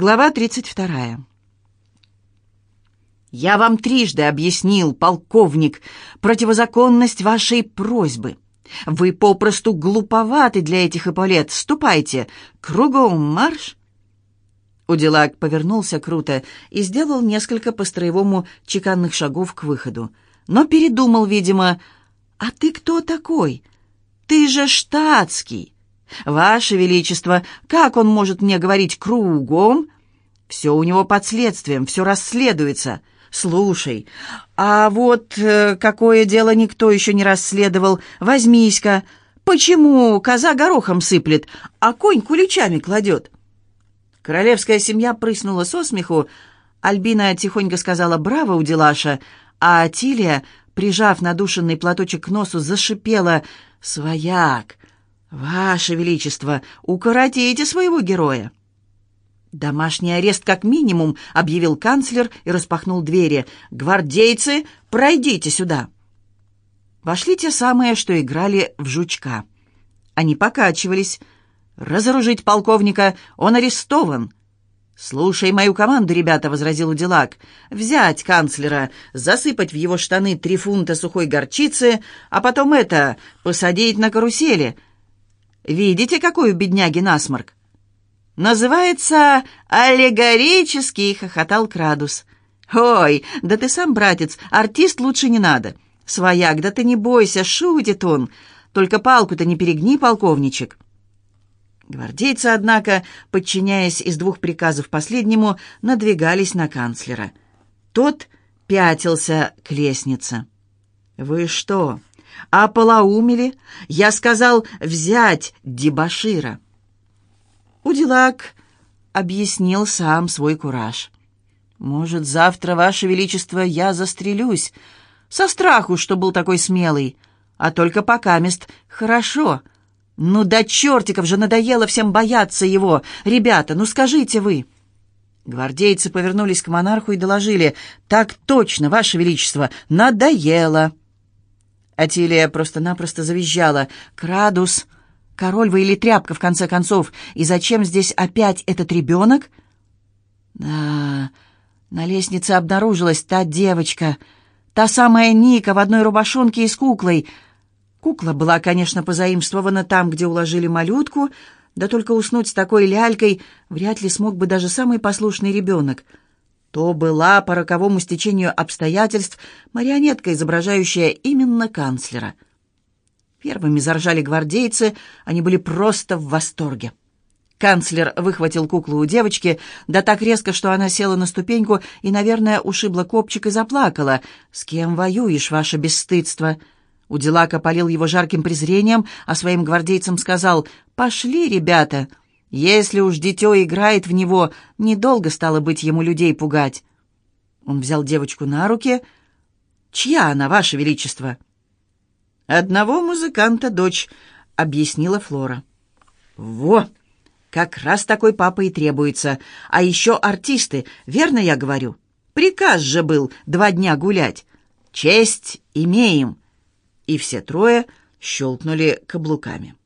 Глава 32. «Я вам трижды объяснил, полковник, противозаконность вашей просьбы. Вы попросту глуповаты для этих эполет. Ступайте, кругом марш!» Уделак повернулся круто и сделал несколько по-строевому чеканных шагов к выходу. Но передумал, видимо. «А ты кто такой? Ты же штатский!» «Ваше Величество, как он может мне говорить кругом?» «Все у него под следствием, все расследуется. Слушай, а вот э, какое дело никто еще не расследовал? Возьмись-ка. Почему коза горохом сыплет, а конь куличами кладет?» Королевская семья прыснула со смеху. Альбина тихонько сказала «Браво, Удилаша», а Атилия, прижав надушенный платочек к носу, зашипела «Свояк! «Ваше Величество, укоротите своего героя!» «Домашний арест как минимум», — объявил канцлер и распахнул двери. «Гвардейцы, пройдите сюда!» Вошли те самые, что играли в жучка. Они покачивались. «Разоружить полковника! Он арестован!» «Слушай мою команду, ребята», — возразил Уделак. «Взять канцлера, засыпать в его штаны три фунта сухой горчицы, а потом это, посадить на карусели, Видите, какой у бедняги насморк? Называется аллегорический, хохотал Крадус. Ой, да ты сам, братец, артист лучше не надо. Свояк, да ты не бойся, шутит он. Только палку-то не перегни, полковничек. Гвардейцы, однако, подчиняясь из двух приказов последнему, надвигались на канцлера. Тот пятился к лестнице. «Вы что, а полоумели? Я сказал взять дебашира. Удилак объяснил сам свой кураж. «Может, завтра, Ваше Величество, я застрелюсь. Со страху, что был такой смелый. А только пока мест хорошо. Ну до чертиков же надоело всем бояться его. Ребята, ну скажите вы». Гвардейцы повернулись к монарху и доложили. «Так точно, Ваше Величество, надоело». Атилия просто-напросто завизжала. «Крадус! Король вы или тряпка, в конце концов? И зачем здесь опять этот ребенок?» «Да, на лестнице обнаружилась та девочка, та самая Ника в одной рубашонке и с куклой. Кукла была, конечно, позаимствована там, где уложили малютку, да только уснуть с такой лялькой вряд ли смог бы даже самый послушный ребенок» то была по роковому стечению обстоятельств марионетка, изображающая именно канцлера. Первыми заржали гвардейцы, они были просто в восторге. Канцлер выхватил куклу у девочки, да так резко, что она села на ступеньку и, наверное, ушибла копчик и заплакала. «С кем воюешь, ваше бесстыдство?» Уделака полил его жарким презрением, а своим гвардейцам сказал «Пошли, ребята!» Если уж дитё играет в него, недолго стало быть ему людей пугать. Он взял девочку на руки. «Чья она, Ваше Величество?» «Одного музыканта дочь», — объяснила Флора. «Во! Как раз такой папа и требуется. А еще артисты, верно я говорю? Приказ же был два дня гулять. Честь имеем!» И все трое щелкнули каблуками.